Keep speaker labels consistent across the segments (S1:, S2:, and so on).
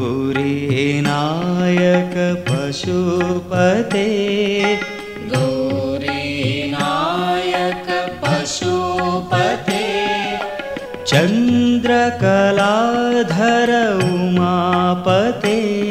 S1: गौरीनायक पशुपते।
S2: गौरीनायक पशुपते।
S1: चन्द्रकलाधर उमापते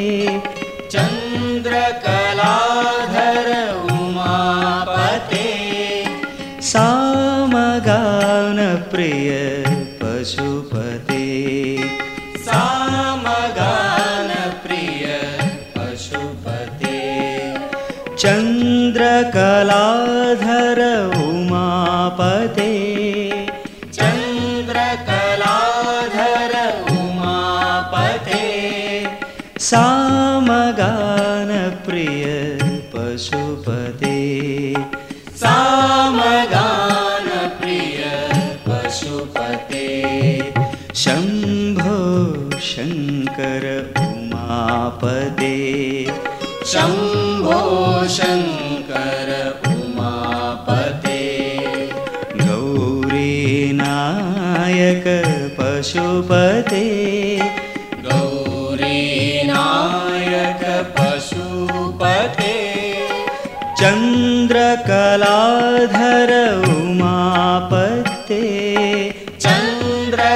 S2: चन्द्रकलाधर उमापते।
S1: चन्द्रकलाधर उमापते। सामगानप्रिय पशुपते।
S2: सामगानप्रिय पशुपते।
S1: शम्भो शङ्कर उमापते।
S2: शम्भो शङ्कर
S1: पशुपते।
S2: गौरीनायक पशुपते।
S1: चन्द्रकलाधर उमापते
S2: चन्द्रकलाधर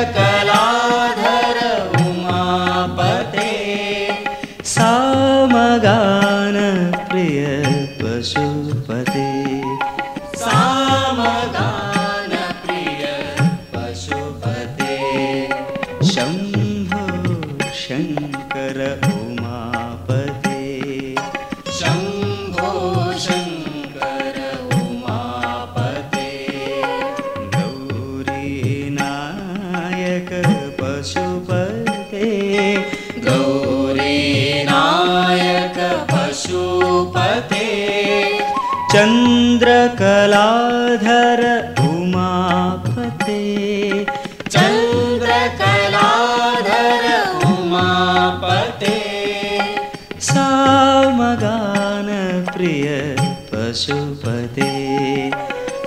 S2: उमापते
S1: सामगानप्रिय पशुपते शङ्कर उमापते।
S2: शम्भो शङ्कर उमापते।
S1: गौरीनायक पशुपते।
S2: गौरीनायक पशुपते।
S1: चन्द्रकलाधर उमापते सामगानप्रिय पशुपते।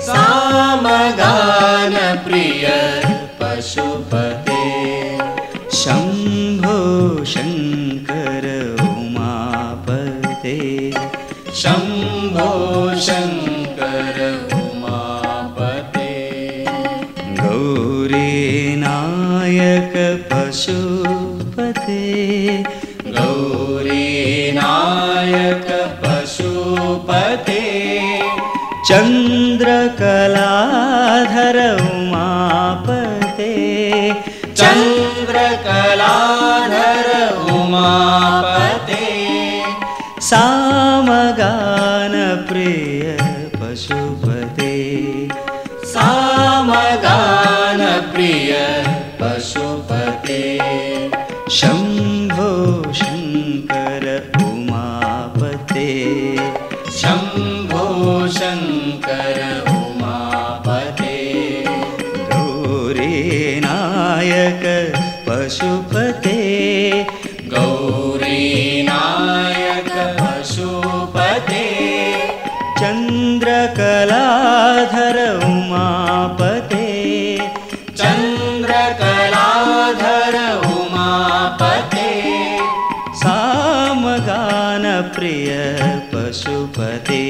S2: सामगानप्रिय पशुपते
S1: गौरीनायक पशुपते चन्द्रकलाधर उमापते।
S2: चन्द्रकलाधर उमापते
S1: सामगानप्रिय पशुपते।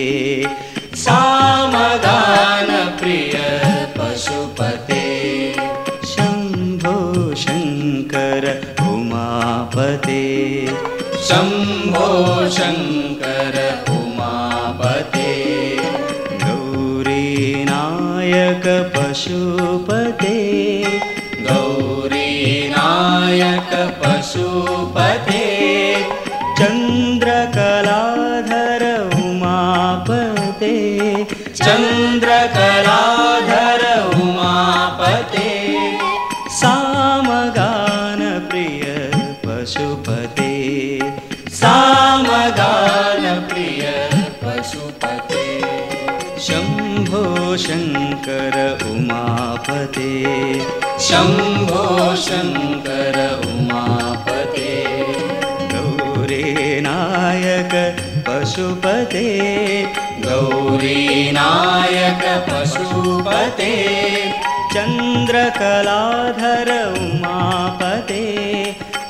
S2: सामगानप्रिय पशुपते।
S1: शम्भो शङ्कर उमापते।
S2: शम्भो शङ्कर उमापते।
S1: गौरीनायक पशुपते
S2: पशुपते।
S1: सामगानप्रिय पशुपते। शम्भो शङ्कर उमापते।
S2: शम्भो शङ्कर उमापते।
S1: गौरीनायक पशुपते।
S2: गौरीनायक पशुपते।
S1: चन्द्रकलाधर उमापते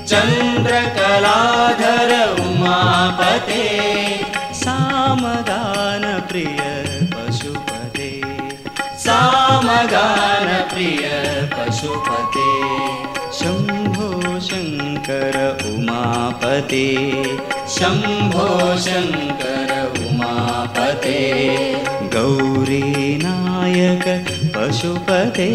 S2: चन्द्रकलाधर उमापते
S1: सामगानप्रिय पशुपते
S2: सामगानप्रिय पशुपते
S1: शम्भो शङ्कर उमापते
S2: शम्भो शङ्कर उमापते
S1: गौरीनायक पशुपते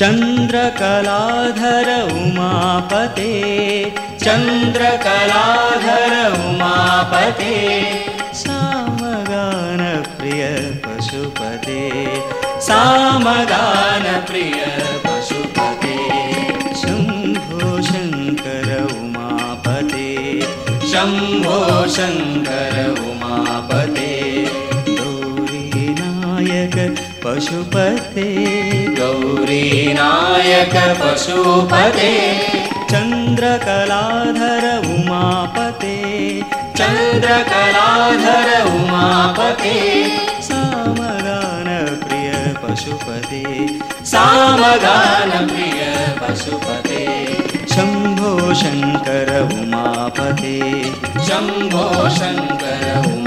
S1: चन्द्रकलाधर उमापते
S2: चन्द्रकलाधर उमापते
S1: सामगानप्रिय पशुपते
S2: सामगानप्रिय पशुपते
S1: शम्भो शङ्कर उमापते
S2: शम्भो शङ्कर उमापते
S1: गौरीनायक पशुपते
S2: गौरीनायक पशुपते
S1: चन्द्रकलाधर उमापते
S2: चन्द्रकलाधर उमापते
S1: सामगानप्रिय पशुपते
S2: सामगानप्रिय पशुपते
S1: शम्भो शङ्कर उमापते
S2: शम्भो शङ्कर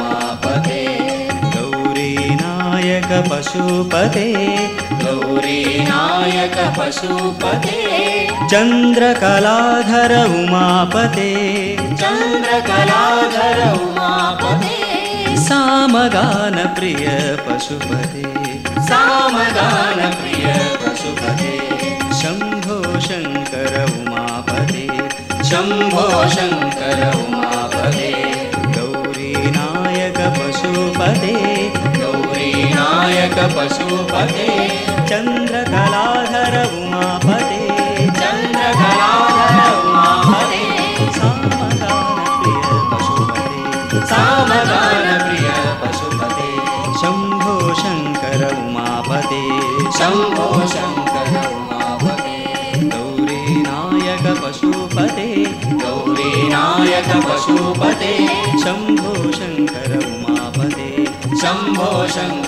S1: गौरीनायक गौरी
S2: नायक पशुपते।
S1: चन्द्रकलाधर उमापते।
S2: चन्द्रकलाधर उमापते।
S1: सामगानप्रिय पशुपते।
S2: सामगानप्रिय पशुपते।
S1: शम्भो शङ्कर उमापते।
S2: शम्भो शङ्कर उमापते।
S1: गौरीनायक पशुपते।
S2: पशुपते।
S1: चन्द्रकलाधर उमापते
S2: चन्द्रकलाधर उमापते
S1: सामगानप्रिय पशुपते।
S2: सामगानप्रिय पशुपते
S1: शम्भो शङ्कर उमापते
S2: शम्भो शङ्कर उमापते
S1: गौरीनायक पशुपते।
S2: गौरीनायक पशुपते।
S1: शम्भो शङ्कर उमापते
S2: शम्भो शङ्कर